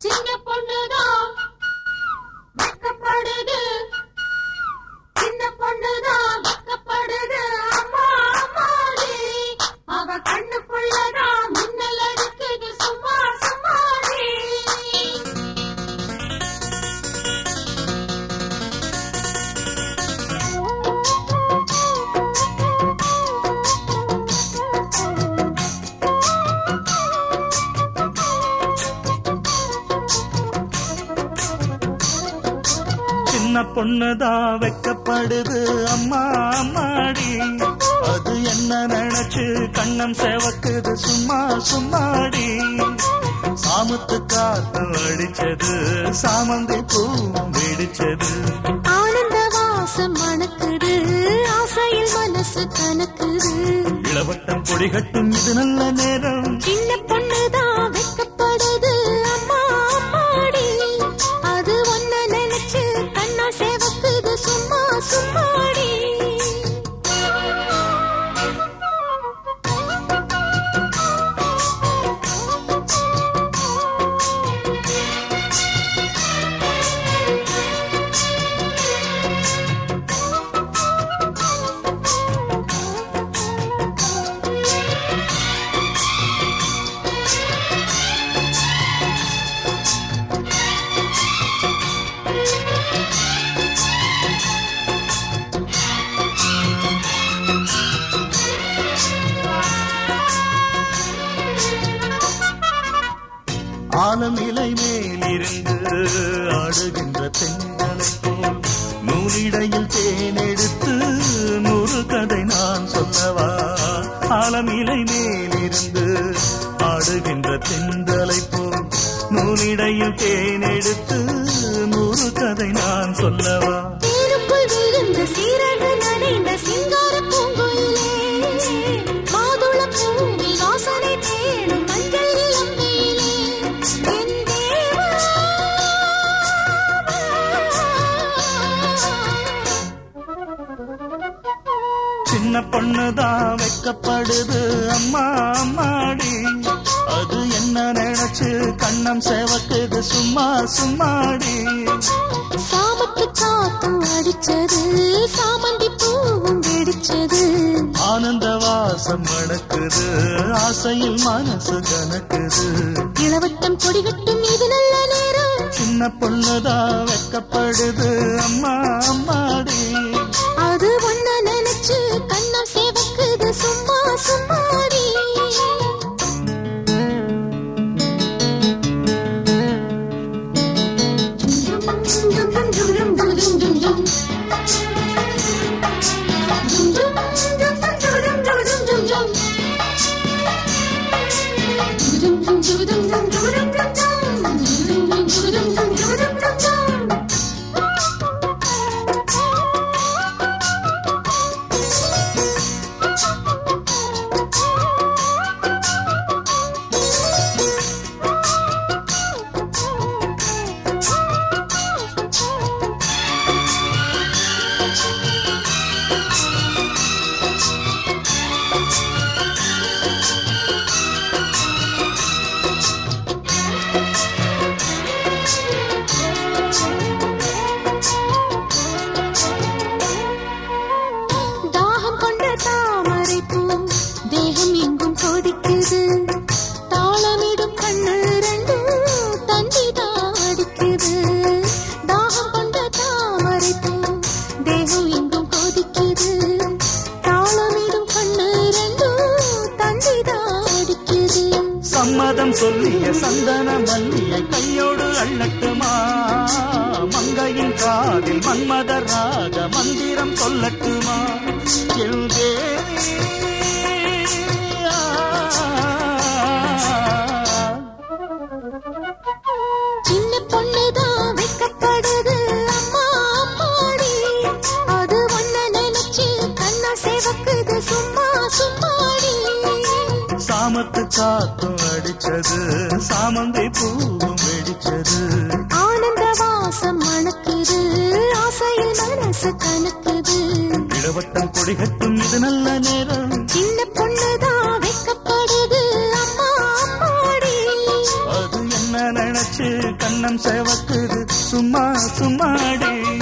சின்ன சின்ன பொண்ணுதான் வெக்கப்படுது. அம்மா அம்மாடி. அது என்ன நினைச்சு கண்ணம் செவக்குது. சும்மா சும்மாடி. சாமத்து காத்து அடிச்சது சாமந்தி பூ வெடிச்சது. ஆனந்த வாசம் மணக்குது. ஆசையில் மனசு கணக்குது இளவட்டம் கொடிகட்டும் இது நல்ல ஆலம் மேலிருந்து ஆடுகின்ற தென்னலை போல் நூலிடையில் தேனெடுத்து நூறு கதை நான் சொல்லவா? ஆலம் மேலிருந்து ஆடுகின்ற தென்றலை போல் நூலிடையில் தேனெடுத்து நூறு கதை நான் சொல்லவா? பொண்ணுதான் வெக்கப்படுது. அம்மா அம்மாடி. அது என்ன நினைச்சு கண்ணம் செவக்குது. சும்மா சும்மாடி. சாமத்து காத்தும் அடிச்சது. சாமந்தி பூவும் வெடிச்சது. ஆனந்த வாசம் மணக்குது ஆசையில் மனசு கணக்குது இளவட்டம் கொடிகட்டும் இது நல்ல நேரம். சின்ன பொண்ணுதான் வெக்கப்படுது. அம்மா அம்மாடி do do மதம் சொல்லிய சந்தன மல்லியை கையோடு அள்ளட்டுமா? மங்கையின் காதில் மன்மத ராகம் சாமத்து காத்தும் அடிச்சது. சாமந்தி பூவும் வெடிச்சது. ஆனந்த வாசம் மணக்குது. ஆசையில் மனசு கணக்குது இளவட்டம் கொடிகட்டும் இது நல்ல நேரம். சின்ன பொண்ணுதான் வெக்கப்படுது அம்மா அம்மாடி. அது என்ன நினைச்சு நினைச்சு கண்ணம் செவக்குது. சும்மா சும்மாடி.